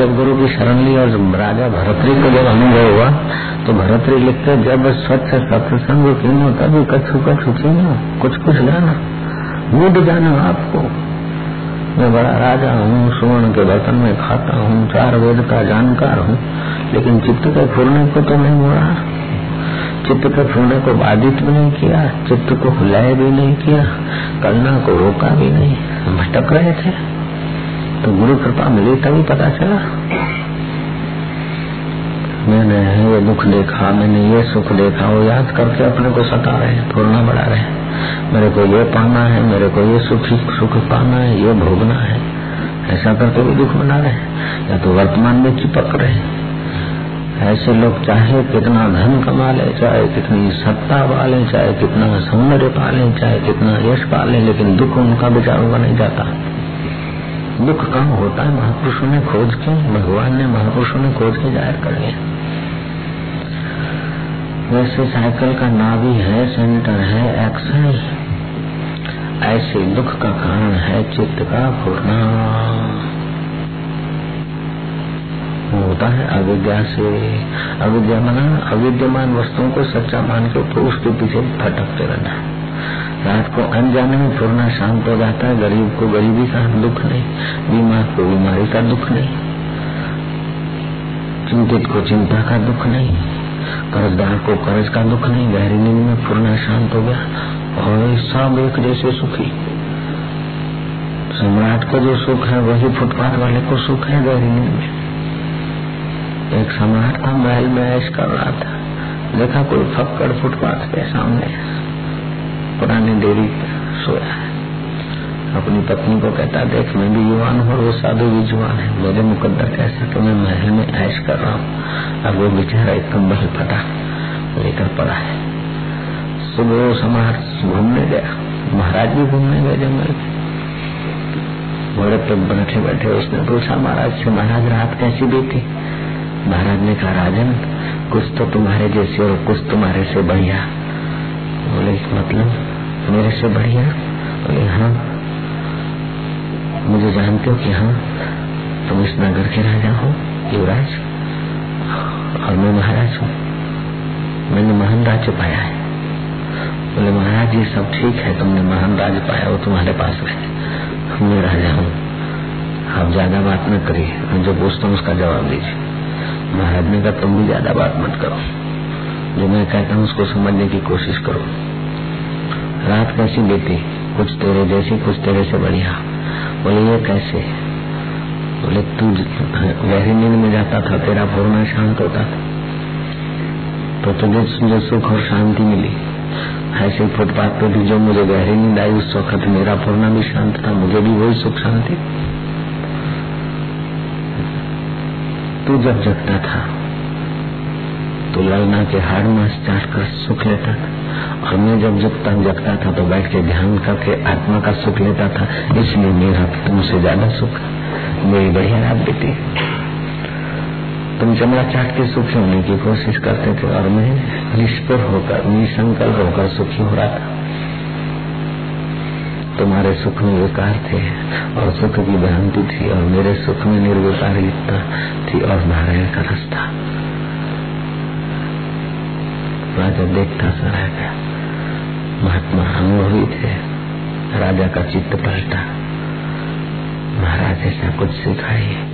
जब गुरु की शरण ली और राजा भरतरी को जब अनुभव हुआ तो भरतरी लिखते, जब स्वच्छ सत्संग तभी कछु कछु कीनो, कुछ कुछ जाना मूड जाना आपको। मैं बड़ा राजा हूँ, सुवर्ण के बर्तन में खाता हूँ, चार वेद का जानकार हूँ, लेकिन चित्त के फूलने को तो नहीं मोड़ा चित्त के फूलने को बाधित भी नहीं किया, चित्त को हिलाए भी नहीं किया करना को रोका भी नहीं, भटक रहे थे। तो गुरु कृपा मिली तभी पता चला। मैंने ये दुख देखा, मैंने ये सुख देखा, वो याद करके अपने को सता रहे फूलना बढ़ा रहे मेरे को ये पाना है, मेरे को ये सुखी, सुख पाना है, ये भोगना है। ऐसा करके भी दुख मना रहे या तो वर्तमान में चिपक रहे ऐसे लोग चाहे कितना धन कमा ले, चाहे कितनी सत्ता पाले, चाहे कितना सौंदर्य पाले, चाहे कितना यश पाले, लेकिन दुख उनका विचार हुआ नहीं जाता। दुख कम होता है, महापुरुषों ने खोज के, भगवान ने महापुरुषों ने खोज के, ज़ाहिर कर लिया वैसे साइकिल का नाभि है, सेंटर है एक्सल ऐसे दुख का कारण है चित्त का फूरना होता है अविद्या से। अविद्या मना, अविद्यमान वस्तुओं को सच्चा मान के तो उसके पीछे भटकते रहना। रात को अनजाने में फुरना शांत हो जाता है, गरीब को गरीबी का दुख नहीं, बीमार को बीमारी का दुख नहीं, चिंतित को चिंता का दुख नहीं, कर्जदार को कर्ज का दुख नहीं, गहरी नींद में फुरना शांत हो गया, और सब एक जैसे सुखी। सम्राट को जो सुख है, वही फुटपाथ वाले को सुख है गहरी नींद में। एक सम्राट था महल में ऐश कर रहा था। देखा कोई फक्कड़ फुटपाथ के सामने। पुरानी डेरी सोया है। अपनी पत्नी को कहता, देख, मैं भी युवान हूँ और वो साधु भी जुआन है। मेरे मुकद्दर कैसे तो मैं महल में ऐश कर रहा हूँ। अब वो बेचारा एक कंबल फटा लेकर पड़ा है। सुबह सम्राट घूमने गया। महाराज भी घूमने गए जंगल घोड़े पे बैठे बैठे उसने पूछा, महाराज से महाराज, रात कैसी बीती? महाराज ने कहा, राजन, कुछ तो तुम्हारे जैसे और कुछ तुम्हारे से बढ़िया। बोले मतलब मेरे से बढ़िया बोले हाँ मुझे जानते हो कि हाँ तुम इस नगर के राजा हो, युवराज। और मैं महाराज हूँ। मैंने महान राज्य पाया है। बोले, महाराज, ये सब ठीक है, तुमने महान राज्य पाया वो तुम्हारे पास है मैं राजा हूँ। आप ज़्यादा बात न करिए, मैं जो पूछता हूँ उसका जवाब दीजिए। महाराज ने कहा, तुम भी ज़्यादा बात मत करो। जो मैं कहता हूँ उसको समझने की कोशिश करो। रात कैसी बीती? कुछ तेरे जैसी, कुछ तेरे से बढ़िया। बोले, ये कैसे? बोले, तू गहरी नींद में जाता था, तेरा पूर्ण शांत होता था। तो तुझे मुझे सुख और शांति मिली। ऐसे फुटपाथ पे भी जो मुझे गहरी नींद आई, उस वक्त मेरा पूर्ण भी शांत था, मुझे भी वही सुख शांति। तू जब जगता था तो ललना के हार मास चाट कर सुख लेता था। और मैं जब जब तक जगता था तो बैठ के ध्यान करके आत्मा का सुख लेता था। इसलिए मेरा तुमसे ज़्यादा सुख। मेरी बढ़िया रात बीती। तुम चमड़ा चाट के सुखी होने की कोशिश करते थे और मैं निष्पुर होकर, निसंकल्प होकर सुखी हो रहा था। तुम्हारे सुख में विकार थे और सुख की भ्रांति थी और मेरे सुख में निर्विकारिता थी और नारायण का रास्ता। राजा देखता सा रह गया। महात्मा अनुभवी थे राजा का चित्त पलटा। महाराज ऐसा कुछ सिखाइए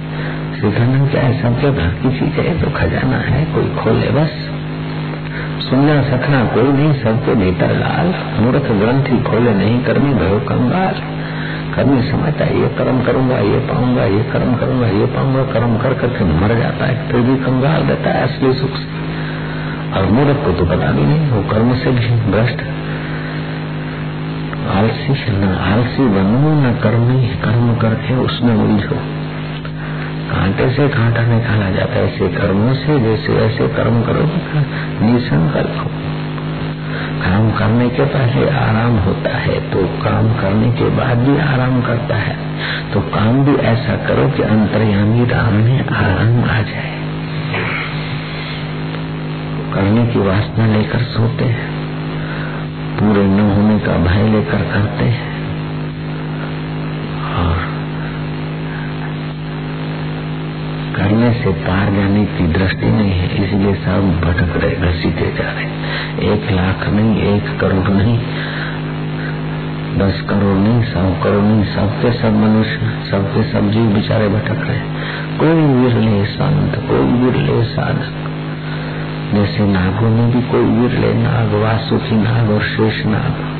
सिखाना क्या है? सबके घर की चीज़ है तो खजाना है, कोई खोले बस। सुनना सखना कोई नहीं, सबके भीतर लाल। मूर्ख ग्रंथि खोले नहीं, कर्मी भयो कंगाल। कर्मी समझता है, ये कर्म करूँगा, ये पाऊँगा, ये कर्म करूँगा, ये पाऊँगा, कर्म कर करके मर जाता है, फिर भी कंगाल रहता है, असली सुख से। और मूर्ख को तो पता भी नहीं, वो कर्म से भी भ्रष्ट। आलसी न, आलसी बनो, न कर्मी कर्म करके उसमें उलझो। कांटे से कांटा निकाला जाता है, ऐसे कर्मों से जैसे ऐसे कर्म करो निसंकल्प हो काम करने के पहले आराम होता है तो काम करने के बाद भी आराम करता है। तो काम भी ऐसा करो कि अंतर्यामी राम में आराम आ जाए। करने की वासना लेकर सोते हैं। पूरे न होने का भय लेकर करते हैं। और करने से पार जाने की दृष्टि नहीं है, इसलिए सब भटक रहे, घसीटे जा रहे। एक लाख नहीं, एक करोड़ नहीं। दस करोड़ नहीं, सौ करोड़ नहीं, सबके सब मनुष्य, सबके सब जीव बेचारे भटक रहे कोई विरले संत कोई विरले साधक जैसे नागों में भी कोई विरले नाग, वासुकी नाग और शेष नाग।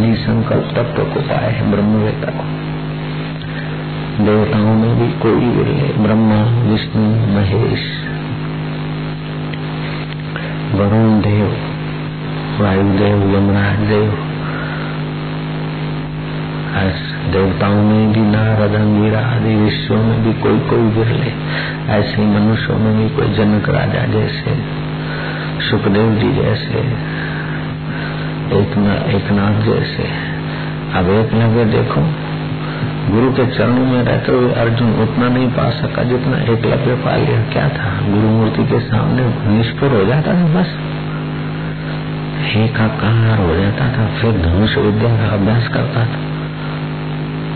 निसंकल्प तत्व को पाए है ब्रह्मवेता को। देवताओं में भी कोई विरले, ब्रह्मा, विष्णु, महेश। वरुण देव, वायुदेव, यमराज देव। देवताओं में भी नारद अंगिरा आदि ऋषियों में भी कोई कोई विरले, ऐसे मनुष्यों में भी कोई जनक राजा जैसे सुखदेव जी जैसे एक न, एक नाथ जैसे। अब एक लगे देखो गुरु के चरणों में रहते हुए अर्जुन उतना नहीं पा सका जितना एक लगे पा लिया। क्या था? गुरु मूर्ति के सामने निष्फुर हो जाता था बस। एकाकार हो जाता था फिर धनुष विद्या का अभ्यास करता था।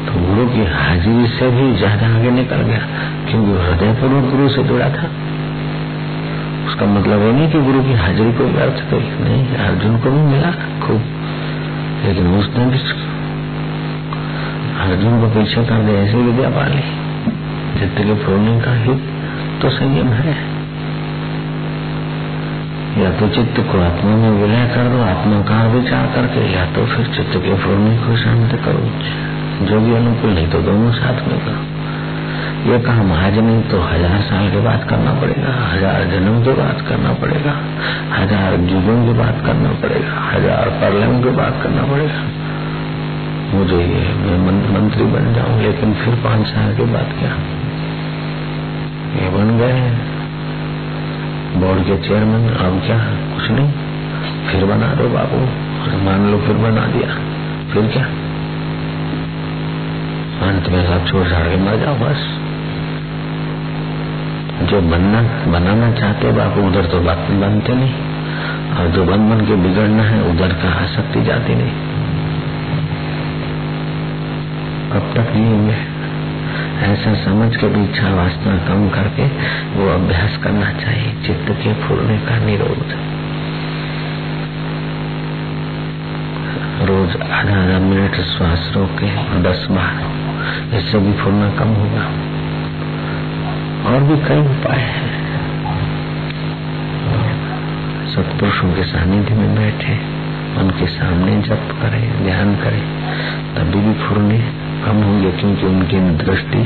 तो गुरु की हाजिरी से भी ज़्यादा आगे निकल गया क्योंकि हृदय पूर्वक गुरु से जुड़ा था। उसका मतलब ये नहीं कि गुरु की हाजिरी को व्यर्थ गई नहीं, अर्जुन को भी मिला खूब। लेकिन उसने भी अर्जुन को पीछे कर दे ऐसी विद्या पा ली के फोड़ने का हित तो संयम है। या तो चित्त को आत्मा में विलय कर दो, आत्मा का विचार करके, या तो फिर चित्त के फोड़ने को शांत करो। जो भी अनुकूल नहीं तो दोनों साथ में करो। ये काम नहीं तो हज़ार साल के बाद करना पड़ेगा, हज़ार जन्म के बाद करना पड़ेगा, हज़ार युगों के बाद करना पड़ेगा, हज़ार परलयों के बाद करना पड़ेगा। मुझे ये मैं मंत्री बन जाऊँ, लेकिन फिर पाँच साल के बाद क्या? ये बन गए। बोर्ड के चेयरमैन, अब क्या? कुछ नहीं। फिर बना दो बाबू मान लो फिर बना दिया। फिर क्या? अंत में सब छोड़ छाड़ के मर जाओ, बस। जो बनना, बनाना चाहते बापू, उधर तो बात बनते नहीं। और जो बन बन के बिगड़ना है, उधर का आसक्ति जाती नहीं। कब तक जिएँगे ऐसा समझ के भी इच्छा वासना कम करके वो अभ्यास करना चाहिए, चित्त के फूलने का निरोध। रोज आधा आधा मिनट श्वास रोके, दस बार, इससे भी फूलना कम होगा। और भी कई उपाय हैं। सत्पुरुषों के सानिध्य में बैठे, उनके सामने जप करें, ध्यान करें, तभी भी फुरने कम होंगे क्योंकि उनकी दृष्टि,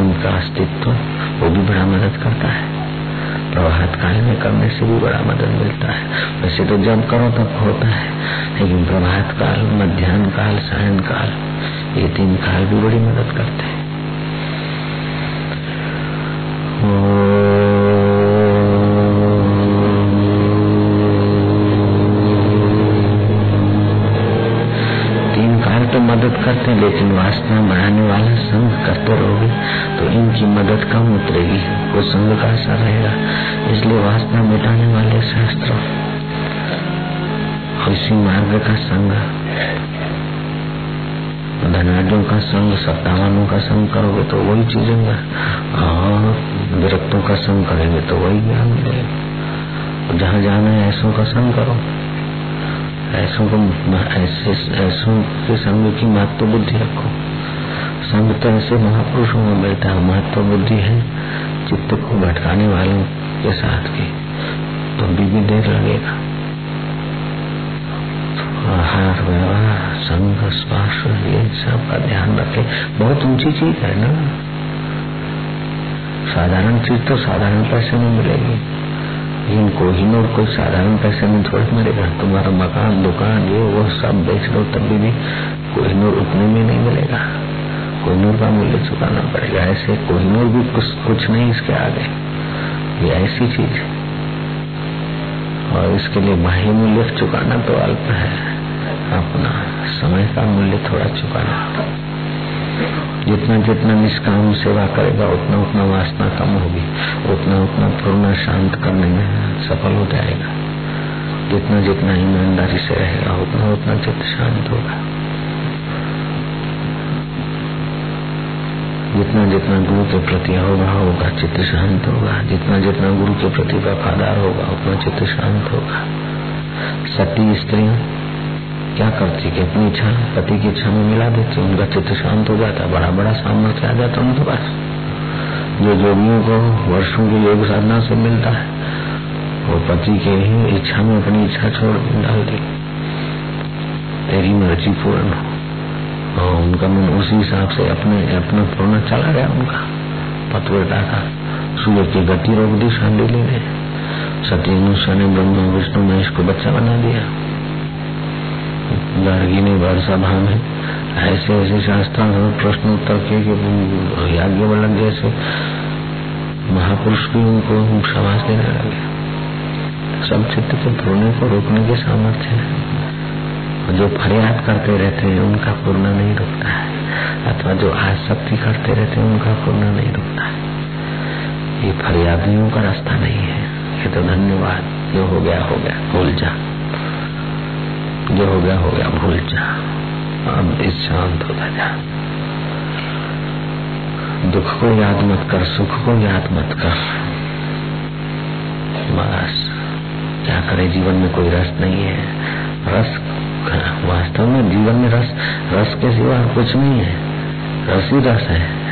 उनका अस्तित्व, वो भी बड़ा मदद करता है। प्रभात काल में करने से भी बड़ा मदद मिलता है। वैसे तो जब करो तब होता है, लेकिन प्रभात काल, मध्यान्ह काल सायन काल ये तीन काल भी बड़ी मदद करते हैं। रहोगे तो इनकी मदद कम उतरेगी। वो संग का असर रहेगा, इसलिए वासना मिटाने वाले शास्त्र। इसी मार्ग का संग। धनाढ़ों का संग, सत्तावानों का संग करोगे तो वही चीज़ और विरक्तों का संग करेंगे तो वही ज्ञान मिलेगा। जहाँ जाना है, ऐसों का संग करो। ऐसों को, ऐसे, ऐसों के संग की महत्व बुद्धि रखो। संग तो ऐसे महापुरुषों में मिलता है, महत्व बुद्धि है, चित्त को भटकाने वालों के साथ की। तो भी देर लगेगा। आहार व्यवहार संग स्पर्श ये सब का ध्यान रखे। बहुत ऊँची चीज़ है ना? साधारण चीज़ तो साधारण पैसे में मिलेगी। लेकिन कोहिनूर कोई साधारण पैसे में थोड़ा मिलेगा। तुम्हारा मकान, दुकान, ये वो सब बेच दो तभी भी कोहिनूर उतने में नहीं मिलेगा। कोहिनूर का मूल्य चुकाना पड़ेगा। ऐसे कोहिनूर भी कुछ कुछ नहीं, इसके आगे। ये ऐसी चीज़ है। और इसके लिए बाह्य मूल्य चुकाना तो अल्प है। अपना समय का मूल्य थोड़ा चुकाना। जितना जितना निष्काम सेवा करेगा, उतना उतना वासना कम होगी। उतना उतना पूर्ण शांत करने में सफल हो जाएगा। जितना जितना ईमानदारी से रहेगा, उतना उतना चित्त शांत होगा। जितना जितना गुरु के प्रति अवगाह होगा चित्त शांत होगा। जितना जितना गुरु के प्रति वफादार होगा, उतना चित्त शांत होगा। सती स्त्रियों क्या करती कि अपनी इच्छा पति की इच्छा में मिला देती उनका चित्त शांत हो जाता बड़ा बड़ा सामर्थ्य आ जाता उनके पास। जो जोगियों को वर्षों की योग साधना से मिलता है, वो पति के ही इच्छा में अपनी इच्छा छोड़ डाल दी। तेरी मर्ज़ी पूर्ण हो। और उनका मन उसी हिसाब से अपने, अपना पूर्ण चला गया उनका। पतवेटा का सूर्य की गति रोक दी शांडिली ने सती अनुषा ने ब्रह्मा, विष्णु, महेश को बच्चा बना दिया। गार्गी ने भर सभा में ऐसे ऐसे शास्त्र प्रश्न उत्तर किए कि याज्ञवल्लभ जैसे महापुरुष भी उनको समाज देने लगे। सब चित्त के पूर्णे को रोकने के सामर्थ्य है। जो फरियाद करते रहते हैं, उनका पूर्ण नहीं रुकता है। अथवा जो आसक्ति करते रहते हैं, उनका पूर्ण नहीं रुकता है। ये फरियादियों का रास्ता नहीं है। ये तो धन्यवाद। जो हो गया हो गया, भूल जा। जो हो गया हो गया, भूल जा। अब इस शांत होता जा। दुख को याद मत कर, सुख को याद मत कर। बस। क्या करे? जीवन में कोई रस नहीं है। रस वास्तव में जीवन में रस रस के सिवा कुछ नहीं है। रस ही रस है।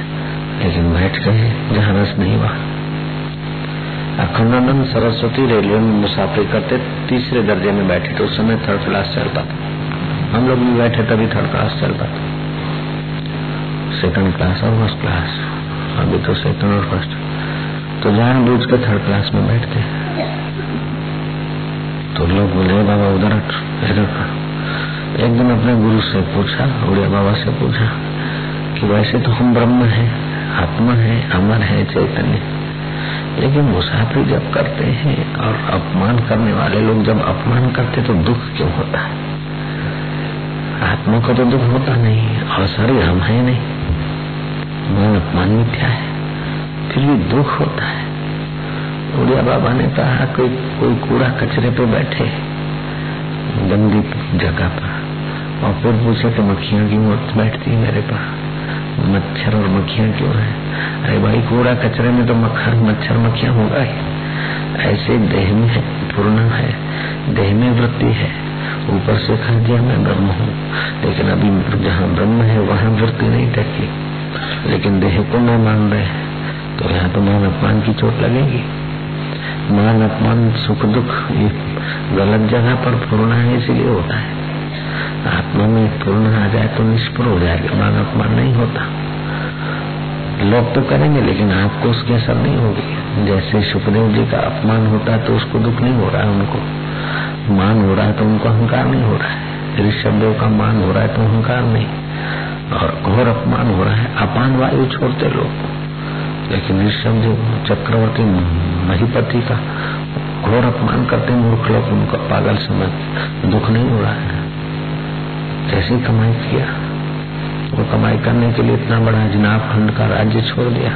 लेकिन बैठ गए जहाँ रस नहीं वहा अखंडानंद सरस्वती रेलवे में मुसाफिर करते तीसरे दर्जे में बैठे तो उस समय थर्ड क्लास चलता था। हम लोग भी बैठे तभी थर्ड क्लास चलता था। सेकंड क्लास और फ़र्स्ट क्लास। अभी तो सेकंड और फ़र्स्ट। तो जान बूझ के थर्ड क्लास में बैठते। तो लोग बोले, बाबा, उधर इधर एक दिन अपने गुरु से पूछा उड़िया बाबा से पूछा कि वैसे तो हम ब्रह्म है, आत्मा है, अमर है, चैतन्य। लेकिन मुसाफिर जब करते हैं और अपमान करने वाले लोग जब अपमान करते तो दुख क्यों होता है? आत्मा को तो दुख होता नहीं और शरीर हम है नहीं। मन अपमान मिथ्या है? फिर भी दुख होता है। उड़िया बाबा ने कहा, कोई कोई कूड़ा कचरे पे बैठे, गंदी जगह पर। और फिर पूछे तो की क्यों बैठती है मेरे पास? मच्छर और मक्खियाँ क्यों है? अरे भाई, कूड़ा कचरे में तो मक्खर मच्छर, मक्खियाँ होगा ही। ऐसे देह में पूर्ण है, देह में वृत्ति है। ऊपर से कह दिया मैं ब्रह्म हूँ, लेकिन अभी जहाँ ब्रह्म है, वहाँ वृत्ति नहीं टकी लेकिन देह को मैं मान रहे तो यहाँ तो मान अपमान की चोट लगेगी। मान अपमान, सुख दुख, ये गलत जगह पर पूर्ण है, इसीलिए होता है। आत्मा में पूर्ण आ जाए तो निष्फल हो जाएगा मान अपमान नहीं होता। लोग तो करेंगे, लेकिन आपको उसकी असर नहीं होगी। जैसे सुखदेव जी का अपमान होता है तो उसको दुख नहीं हो रहा है उनको। मान हो रहा है तो उनको अहंकार नहीं हो रहा है। ऋषभ देव का मान हो रहा है तो अहंकार नहीं। और घोर अपमान हो रहा है, अपान वायु छोड़ते लोग। लेकिन ऋषभ देव चक्रवर्ती महिपति का घोर अपमान करते मूर्ख लोग, उनका पागल समझ दुख नहीं हो रहा है। कैसे कमाई किया, वो कमाई करने के लिए इतना बड़ा जनाब खंड का राज्य छोड़ दिया।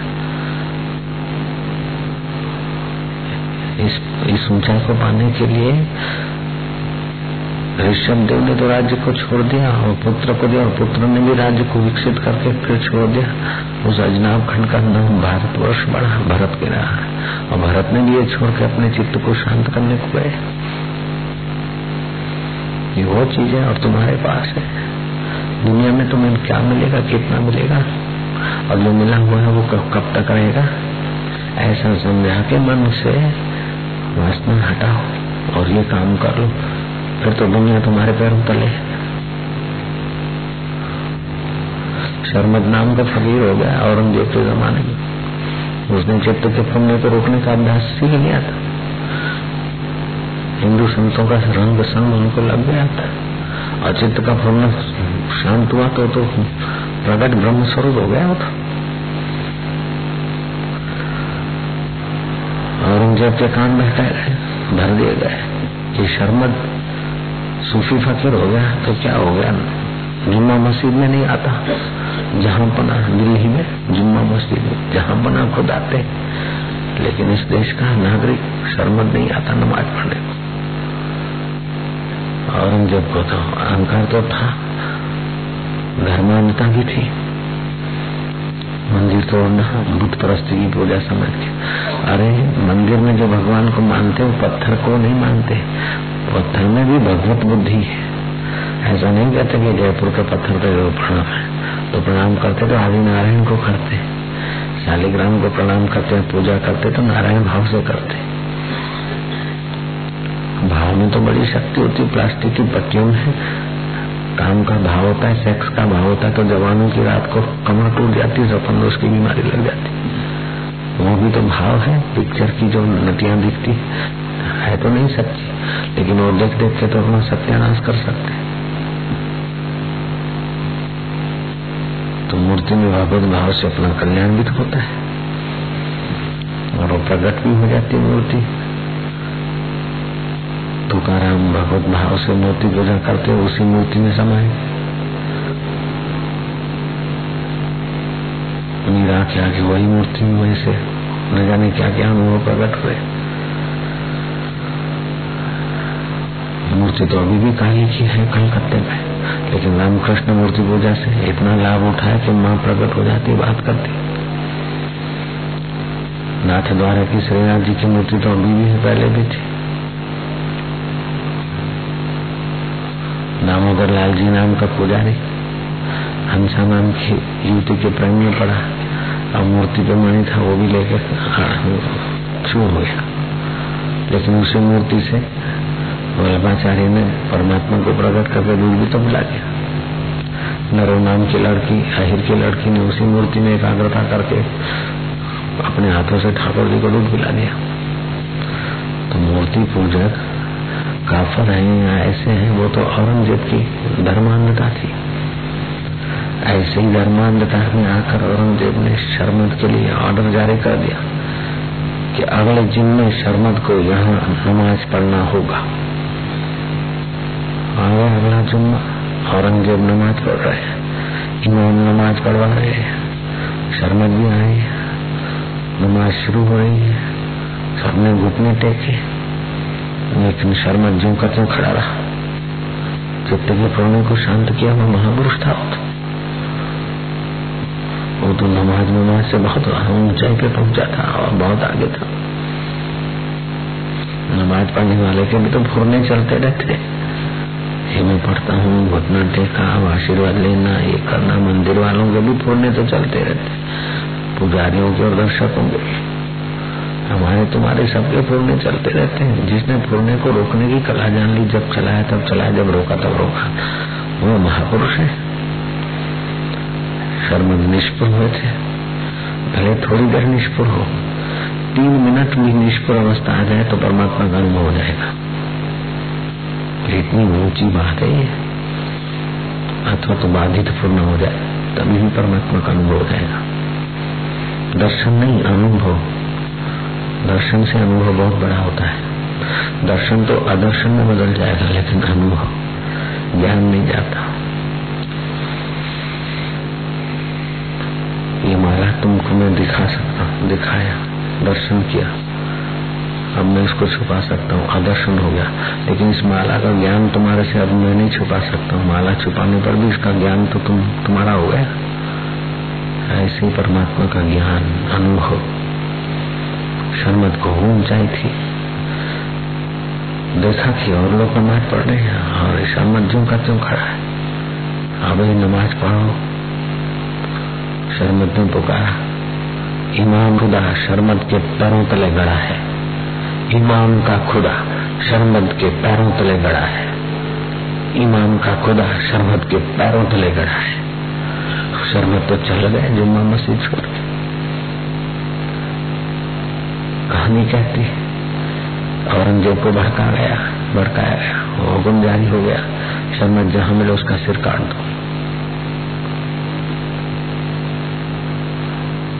इस ऊंचाई को पाने के लिए ऋषभ देव ने तो राज्य को छोड़ दिया और पुत्र को दिया और पुत्र ने भी राज्य को विकसित करके फिर छोड़ दिया। उस अजनाब खंड का नाम भारतवर्ष बढ़ा, भरत के रहा और भरत ने भी ये छोड़ के अपने चित्त को शांत करने को गए ये वो चीज़ है और तुम्हारे पास है। दुनिया में तुम्हें क्या मिलेगा कितना मिलेगा? और जो मिला हुआ है वो कब, तक रहेगा? ऐसा समझा के मन से वासना हटाओ और ये काम कर लो। फिर तो दुनिया तुम्हारे पैरों तले शर्मद नाम का फकीर हो गया औरंगज़ेब के जमाने में। उसने चित्त के फुलने को रोकने का अभ्यास सीख लिया था। हिंदू संतों का रंग संग उनको लग गया था। अचित का भ्रम शांत हुआ तो तो प्रकट ब्रह्म स्वरूप हो गया था औरंगज़ेब के कान बहकाए गए भर दिए गए। कि शर्मद सूफी फकीर हो गया तो क्या हो गया? जुम्मा मस्जिद में नहीं आता। जहाँ पना दिल्ली में, जुम्मा मस्जिद में। जहाँ पना खुद आते। लेकिन इस देश का नागरिक शर्मद नहीं आता, नमाज़ पढ़ने को। औरंगज़ेब को तो अहंकार तो था। धर्मान्यता भी थी। मंदिर तोड़ना बुत परस्ती की पूजा समझ के अरे, मंदिर में जो भगवान को मानते वो पत्थर को नहीं मानते। पत्थर में भी भगवत बुद्धि है। ऐसा नहीं कहते कि जयपुर के पत्थर पे प्रणाम है। तो प्रणाम करते तो आदि नारायण को करते। शालिग्राम को प्रणाम करते, पूजा करते तो नारायण भाव से करते। भाव में तो बड़ी शक्ति होती है, प्लास्टिक की पट्टियों में। काम का भाव होता है सेक्स का भाव होता है तो जवानों की रात को कमर टूट जाती है सपन की बीमारी लग जाती वो भी तो भाव है पिक्चर की जो नटियाँ दिखती है तो नहीं सच्ची लेकिन वो देख देख के तो अपना सत्यानाश कर सकते तो मूर्ति में भगवत भाव से अपना कल्याण भी तो होता है, और वो प्रकट भी हो जाती है मूर्ति। तुकाराम भगवत भाव से मूर्ति पूजा करते उसी मूर्ति में समाये मीरा क्या कि वही मूर्ति में वही से न जाने क्या क्या अनुभव प्रकट हुए मूर्ति तो अभी भी काली की है, कलकत्ते में। लेकिन रामकृष्ण मूर्ति पूजा से इतना लाभ उठाया कि माँ प्रकट हो जाती, बात करती। नाथ द्वारा की श्रीनाथ जी की मूर्ति तो अभी भी है, पहले भी थी। दामोदर लाल जी नाम का पुजारी हंसा नाम की युवती के प्रेम में पड़ा। और मूर्ति पे मणि था, वो भी लेकर छू हो गया। लेकिन उसी मूर्ति से वल्लभाचार्य ने परमात्मा को प्रकट करके दूध भी तो मिला दिया। नरो नाम की लड़की आहिर की लड़की ने उसी मूर्ति में एकाग्रता करके अपने हाथों से ठाकुर जी को दूध पिला दिया। तो मूर्ति पूजक काफर है या ऐसे हैं, वो तो औरंगज़ेब की धर्मांधता थी। ऐसे धर्मांधता में आकर औरंगज़ेब ने शर्मद के लिए ऑर्डर जारी कर दिया कि अगले जिन में शर्मद को यहाँ नमाज़ पढ़ना होगा। आगे अगला जुम्मा औरंगज़ेब नमाज़ पढ़ रहे हैं। इमाम नमाज़ पढ़वा रहे हैं। शर्मद भी आए नमाज़ शुरू हो रही है। सबने घुटने टेके। लेकिन शर्मा ज्यो का त्यों खड़ा रहा? चित्त के प्रणय को शांत किया वो महापुरुष था वो तो नमाज़ नमाज़ से बहुत ऊंचाई पे पहुँचा था और बहुत आगे था। नमाज़ पढ़ने वाले के भी तो फुरने चलते रहते। ये मैं पढ़ता हूँ, घुटना टेका आशीर्वाद लेना, ये करना, मंदिर वालों के भी फुरने तो चलते रहते। पुजारियों के और दर्शकों के हमारे तुम्हारे सबके फूलने चलते रहते हैं। जिसने फूलने को रोकने की कला जान ली, जब चलाया तब चलाया, जब रोका तब रोका। वो महापुरुष है। शर्म निष्पुर हुए थे। भले थोड़ी देर निष्पुर हो, तीन मिनट भी निष्पुर अवस्था आ जाए तो परमात्मा का अनुभव हो जाएगा। इतनी ऊँची बात है ये। अथवा तो बाधित पूर्ण हो जाए, तभी भी परमात्मा का अनुभव हो जाएगा। दर्शन नहीं, अनुभव। दर्शन से अनुभव बहुत बड़ा होता है। दर्शन तो अदर्शन में बदल जाएगा, लेकिन अनुभव ज्ञान नहीं जाता ये माला तुमको मैं दिखा सकता हूँ, दिखाया, दर्शन किया। अब मैं इसको छुपा सकता हूँ आदर्शन हो गया। लेकिन इस माला का ज्ञान तुम्हारे से अब मैं नहीं छुपा सकता हूँ। माला छुपाने पर भी इसका ज्ञान तो तुम, तुम्हारा हो गया। ऐसे परमात्मा का ज्ञान, अनुभव। शर्मत को ऊंचाई थी। देखा कि और लोग नमाज़ पढ़ रहे हैं, और शर्मत जो का त्यों खड़ा है। अब ही नमाज़ पढ़ो। शर्मत ने पुकारा, इमाम खुदा शर्मत के पैरों तले गड़ा है। इमाम का खुदा शर्मद के पैरों तले गड़ा है। इमाम का खुदा शर्मद के पैरों तले गड़ा है। शर्मत तो चल गए, जुम्मा मस्जिद छोड़ के। कहानी कहती औरंगज़ेब को भड़का गया, भड़काया गया, वो हुक्म जारी हो गया। शर्मत जहाँ मिले उसका सिर काट दो।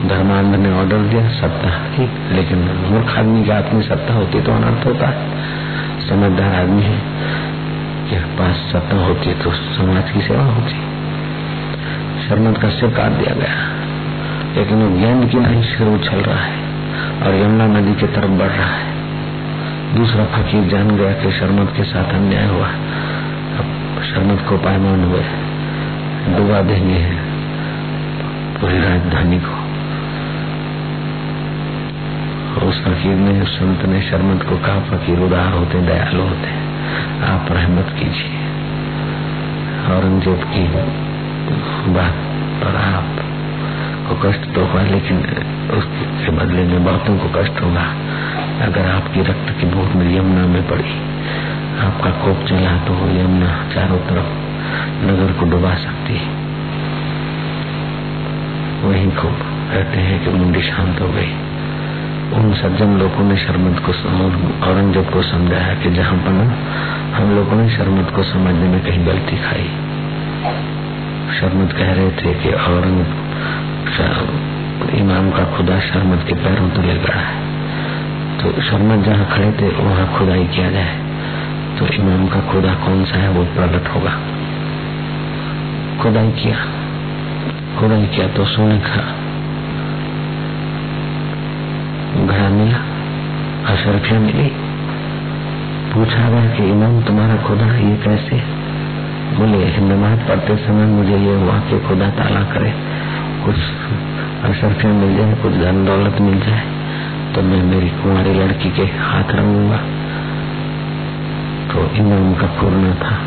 धर्मांध ने ऑर्डर दिया, सत्ता की लेकिन मूर्ख आदमी की आत्मी सत्ता होती तो अनर्थ होता। है समझदार आदमी है, के पास सत्ता होती है तो समाज की सेवा होती। शर्मत का सिर काट दिया गया, लेकिन वो गेंद की नहीं, सिर उछल रहा है। और यमुना नदी की तरफ़ बढ़ रहा है। दूसरा फकीर जान गया कि शर्मद के साथ अन्याय हुआ। अब शर्मद को पायमान हुए। डुबा देंगे पूरी राजधानी को। उस फकीर ने, उस संत ने शर्मद को कहा, फकीर, उदार होते, दयालु होते। आप रहमत कीजिए। औरंगज़ेब की बात पर आप को कष्ट तो हुआ, लेकिन उसके बदले में बहुतों को कष्ट होगा। अगर आपकी रक्त की बूंद में यमुना में पड़ी, आपका कोप चला तो यमुना चारों तरफ़ नगर को डुबा सकती है। वही खूब कहते हैं कि मुंडी शांत हो गई। उन सज्जन लोगों ने शर्मत को औरंगज़ेब को समझाया कि जहाँ पर हम लोगों ने शर्मत को समझने में कहीं गलती खाई। शर्मत कह रहे थे कि औरंग इमाम का खुदा शर्मद के पैरों तले गड़ा है। तो शर्मत जहाँ खड़े थे, वहाँ खुदाई किया जाए। तो इमाम का खुदा कौन सा है, वो प्रकट होगा। खुदाई किया। खुदाई किया तो सोने का घड़ा मिला अशरफिया मिली। पूछा गया कि इमाम तुम्हारा खुदा ये कैसे बोले नमाज़ पढ़ते समय मुझे ये हुआ कि खुदा ताला करे। कुछ अशरफिया मिल जाए, कुछ धन दौलत मिल जाए तो मैं मेरी कुंवारी लड़की के हाथ रंगूँगा। तो इमाम का पूर्ण था।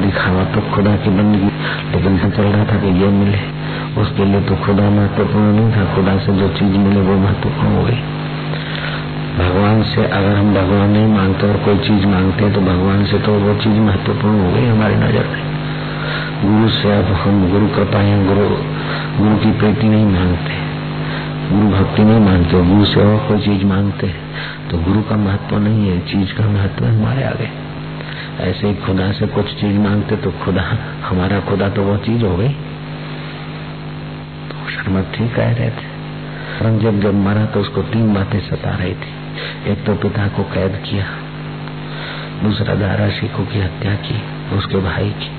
दिखावा तो खुदा की बंदगी, लेकिन चल रहा था कि ये मिले। उसके लिए तो खुदा महत्वपूर्ण नहीं था। खुदा से जो चीज़ मिले, वो महत्वपूर्ण हो गई। भगवान से अगर हम भगवान नहीं मांगते और कोई चीज़ मांगते हैं तो भगवान से तो वो चीज़ महत्वपूर्ण हो गई हमारी नज़र में। गुरु से अब हम गुरु कृपा या गुरु गुरु की प्रीति नहीं मांगते गुरु भक्ति नहीं मांगते गुरु से और कोई चीज़ मांगते हैं तो गुरु का महत्व नहीं है, चीज़ का महत्व हमारे आगे। ऐसे ही खुदा से कुछ चीज़ मांगते तो खुदा, हमारा खुदा तो वो चीज़ हो गई। तो शर्मत ठीक कह रहे थे। औरंगज़ेब जब मरा तो उसको तीन बातें सता रही थी। एक तो पिता को कैद किया, दूसरा दारा शिखों की हत्या की, उसके भाई की,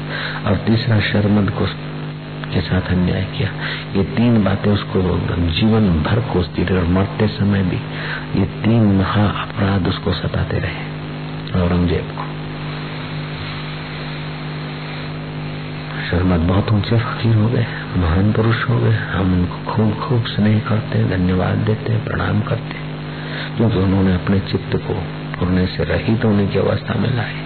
और तीसरा शर्मद को के साथ अन्याय किया। ये तीन बातें उसको जीवन भर कोसती रही, और मरते समय भी ये तीन महा अपराध उसको सताते रहे, औरंगज़ेब को। शर्मद बहुत ऊँचे फकीर हो गए, महान पुरुष हो गए। हम उनको खूब खूब स्नेह करते, धन्यवाद देते, प्रणाम करते। क्योंकि उन्होंने अपने चित्त को पुरने से रहित होने की अवस्था में लाए,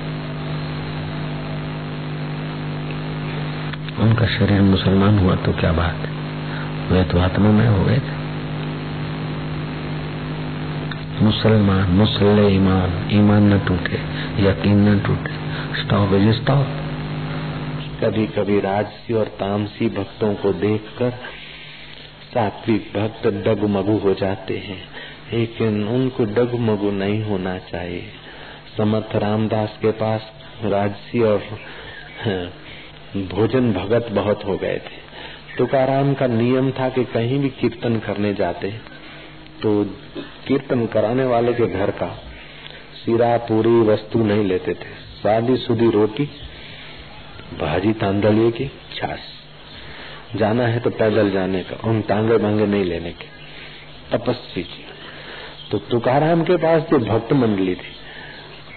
उनका शरीर मुसलमान हुआ तो क्या बात? वे तो आत्मा में हो गए थे। मुसलमान, मुसल्ले ईमान ईमान न टूटे, यकीन न टूटे। स्टॉप इज़ स्टॉप कभी कभी राजसी और तामसी भक्तों को देखकर सात्विक भक्त डगमगु हो जाते हैं। लेकिन उनको डगमगु नहीं होना चाहिए। समर्थ रामदास के पास राजसी और भोजन भगत बहुत हो गए थे। तुकाराम का नियम था कि कहीं भी कीर्तन करने जाते तो कीर्तन कराने वाले के घर का सिरा पूरी वस्तु नहीं लेते थे। सादी सुदी रोटी, भाजी तांदलिए की छाछ। जाना है तो पैदल जाने का, उन टांगे मांगे नहीं लेने के। तपस्वी जी। तो तुकाराम के पास जो भक्त मंडली थी,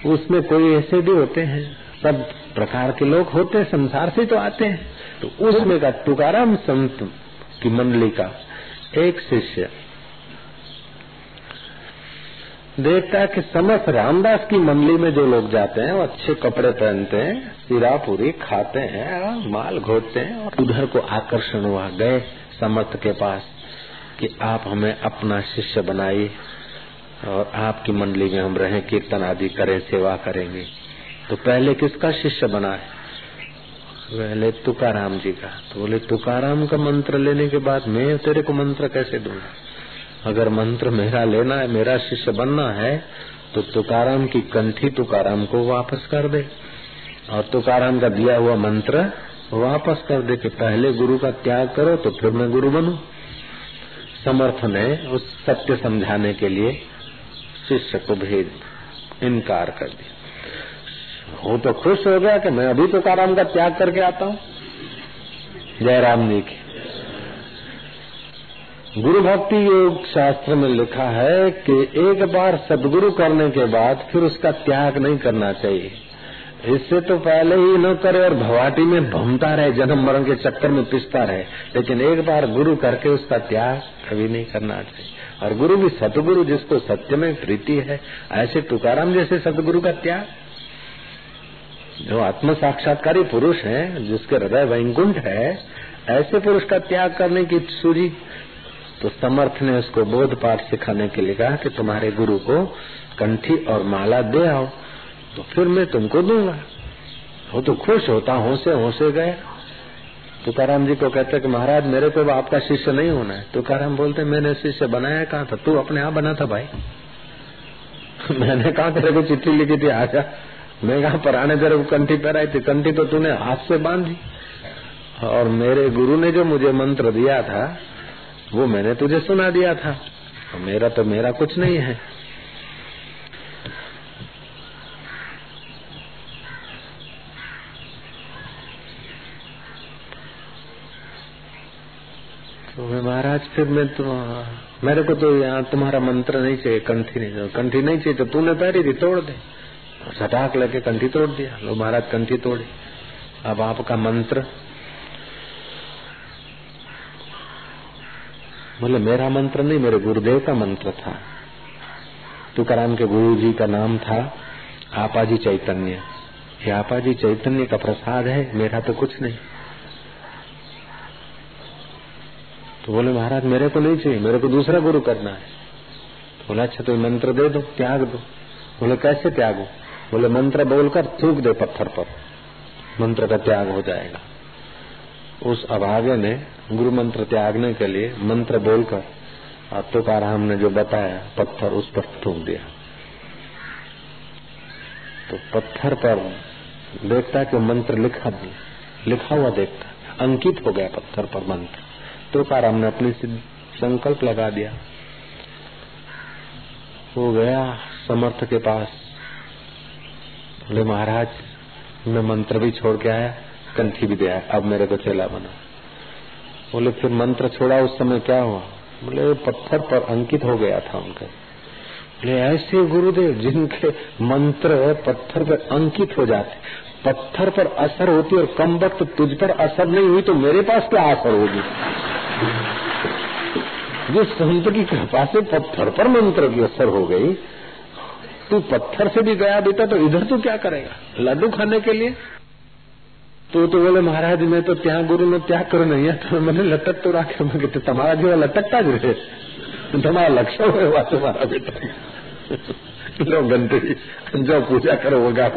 उसमें कोई ऐसे भी होते हैं, सब प्रकार के लोग होते हैं, संसार से तो आते हैं। तो उसमें का तुकाराम संत की मंडली का एक शिष्य, देखता है कि समस्त रामदास की मंडली में जो लोग जाते हैं, वो अच्छे कपड़े पहनते हैं, सिरा पूरी खाते हैं माल घोटते हैं, और उधर को आकर्षण हुआ, गए समर्थ के पास कि आप हमें अपना शिष्य बनाइए। और आपकी मंडली में हम रहें, कीर्तन आदि करें, सेवा करेंगे। तो पहले किसका शिष्य बना है? पहले तुकाराम जी का। तो बोले, तुकाराम का मंत्र लेने के बाद मैं तेरे को मंत्र कैसे दूँगा अगर मंत्र मेरा लेना है, मेरा शिष्य बनना है तो तुकाराम की कंठी तुकाराम को वापस कर दे। और तुकाराम का दिया हुआ मंत्र वापस कर दे कि पहले गुरु का त्याग करो तो फिर मैं गुरु बनू। समर्थ ने उस सत्य समझाने के लिए शिष्य को भेद इनकार कर दिया। वो तो खुश हो गया कि मैं अभी तो काराम का त्याग करके आता हूँ। जयराम जी की। गुरु भक्ति योग शास्त्र में लिखा है कि एक बार सदगुरु करने के बाद फिर उसका त्याग नहीं करना चाहिए। इससे तो पहले ही न करे और भवाटी में भमता रहे, जन्म मरण के चक्कर में पिसता रहे, लेकिन एक बार गुरु करके उसका त्याग कभी नहीं करना चाहिए। और गुरु भी सतगुरु जिसको सत्य में प्रीति है, ऐसे तुकाराम जैसे सतगुरु का त्याग। जो आत्म साक्षात्कारी पुरुष है, जिसके हृदय वैकुंठ है, ऐसे पुरुष का त्याग करने की सूझी तो समर्थ ने उसको बोध पाठ सिखाने के लिए कहा कि तुम्हारे गुरु को कंठी और माला दे आओ तो फिर मैं तुमको दूँगा। वो तो खुश होता होसे होसे गए। तुकाराम जी को कहते कि महाराज, मेरे को आपका शिष्य नहीं होना है। तुकाराम बोलते मैंने शिष्य बनाया कहा था? तू अपने आप बना था भाई। मैंने कहा तेरे को चिट्ठी लिखी थी? आजा। मैं कहा पराने तेरे को कंठी पहराई थी? कंठी तो तूने हाथ से बांधी। और मेरे गुरु ने जो मुझे मंत्र दिया था, वो मैंने तुझे सुना दिया था। मेरा तो मेरा कुछ नहीं है तो मैं महाराज, फिर मैं तो मेरे को तो यहाँ तुम्हारा मंत्र नहीं चाहिए, कंठी नहीं चाहिए। कंठी नहीं चाहिए तो तूने पहरी थी तोड़ दे। सटाक लेके कंठी तोड़ दिया। लो महाराज, कंठी तोड़ी। अब आपका मंत्र। बोले, मेरा मंत्र नहीं, मेरे गुरुदेव का मंत्र था। तुकाराम के गुरु जी का नाम था आपाजी चैतन्य। ये आपाजी चैतन्य का प्रसाद है, मेरा तो कुछ नहीं। तो बोले, महाराज, मेरे को नहीं चाहिए, मेरे को दूसरा गुरु करना है। तो बोला अच्छा तो मंत्र दे दो, त्याग दो। बोले, कैसे त्यागो? बोले, मंत्र बोलकर थूक दे पत्थर पर, मंत्र का त्याग हो जाएगा। उस अभागे ने गुरु मंत्र त्यागने के लिए मंत्र बोलकर तुकाराम ने जो बताया, पत्थर उस पर थूक दिया। तो पत्थर पर देखता कि मंत्र लिखा लिखा हुआ देखता, अंकित हो गया पत्थर पर मंत्र। तुकाराम ने अपनी संकल्प लगा दिया। वो गया समर्थ के पास। बोले, महाराज, मैं मंत्र भी छोड़ के आया, कंठी भी दिया अब मेरे को चेला बना। बोले, फिर मंत्र छोड़ा, उस समय क्या हुआ? बोले, पत्थर पर अंकित हो गया था उनका। बोले, ऐसे गुरुदेव, जिनके मंत्र पत्थर पर अंकित हो जाते, पत्थर पर असर होती और कम वक्त तुझ पर असर नहीं हुई तो मेरे पास क्या असर होगी? जो संत की कृपा से पत्थर पर मंत्र की असर हो गई, तू पत्थर से भी गया बेटा तो इधर तू क्या करेगा? लड्डू खाने के लिए? तो तो बोले, महाराज, मैं तो त्याग गुरु ने त्याग करो नहीं है तो मैंने लटक तो रखे मैं कहते, तुम्हारा जीवन लटकता जो है, तुम्हारा लक्ष्य हुआ तुम्हारा बेटा। लो गंदी जो पूजा करो, वो गा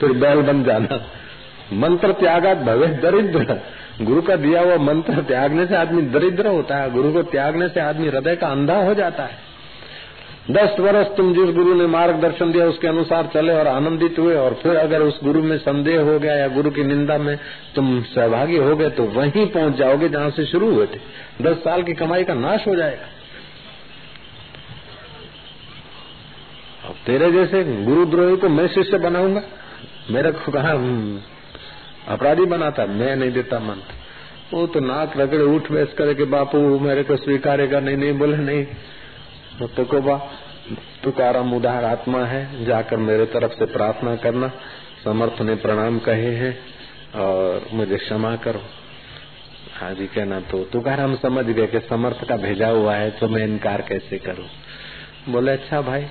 फिर बैल बन जाना। मंत्र त्यागा भवे दरिद्र. गुरु का दिया हुआ मंत्र त्यागने से आदमी दरिद्र होता है गुरु को त्यागने से आदमी हृदय का अंधा हो जाता है। दस वर्ष तुम जिस गुरु ने मार्गदर्शन दिया उसके अनुसार चले और आनंदित हुए और फिर अगर उस गुरु में संदेह हो गया या गुरु की निंदा में तुम सहभागी हो गए तो वहीं पहुँच जाओगे जहाँ से शुरू हुए थे। दस साल की कमाई का नाश हो जाएगा। अब तेरे जैसे गुरुद्रोही को मैं शिष्य बनाऊँगा? मेरे कहा हम्म, अपराधी बनाता मैं नहीं देता मन। वो तो नाक रगड़े उठ बैस करे कि बापू, मेरे को स्वीकारेगा नहीं नहीं बोले, नहीं। तो को बा तुकाराम उदार आत्मा है, जाकर मेरे तरफ़ से प्रार्थना करना। समर्थ ने प्रणाम कहे हैं, और मुझे क्षमा करो। हाजी कहना तो तुकाराम समझ गए कि समर्थ का भेजा हुआ है तो मैं इनकार कैसे करूँ? बोले अच्छा भाई,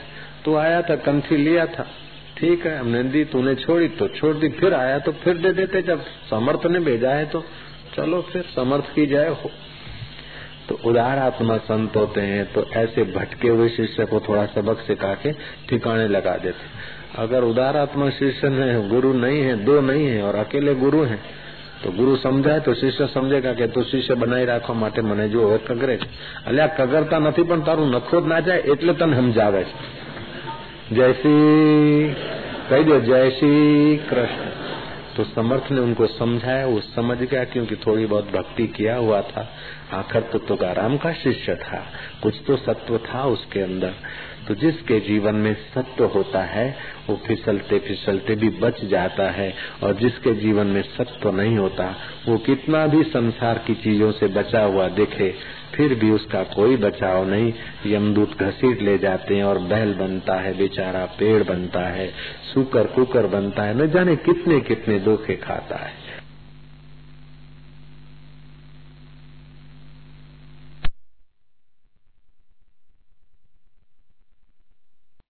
तू आया था, कंठी लिया था। ठीक है हमने दी तूने छोड़ी तो छोड़ दी फिर आया तो फिर दे देते जब समर्थ ने भेजा है तो चलो फिर समर्थ की जाए हो तो उदार आत्मा संत होते हैं तो ऐसे भटके हुए शिष्य को थोड़ा सबक सिखा के ठिकाने लगा देते अगर उदार आत्मा शिष्य ने गुरु नहीं है दो नहीं है और अकेले गुरु हैं તો ગુરુ સમજાય તો શિષ્ય સમજેગા કે તું શિષ્ય બનાવી રાખવા માટે મને જો હવે કગરે છે અલ્યા કગરતા નથી પણ તારું નખો જ ના જાય એટલે તને સમજાવે છે जय श्री कह दो जय श्री कृष्ण। तो समर्थ ने उनको समझाया, वो समझ गया, क्योंकि थोड़ी बहुत भक्ति किया हुआ था। आखिर तो तुकाराम का शिष्य था, कुछ तो सत्व था उसके अंदर। तो जिसके जीवन में सत्व होता है, वो फिसलते फिसलते भी बच जाता है, और जिसके जीवन में सत्व नहीं होता, वो कितना भी संसार की चीज़ों से बचा हुआ देखे फिर भी उसका कोई बचाव नहीं। यमदूत घसीट ले जाते हैं और बैल बनता है, बेचारा पेड़ बनता है, सुकर कुकर बनता है, न जाने कितने कितने धोखे खाता है।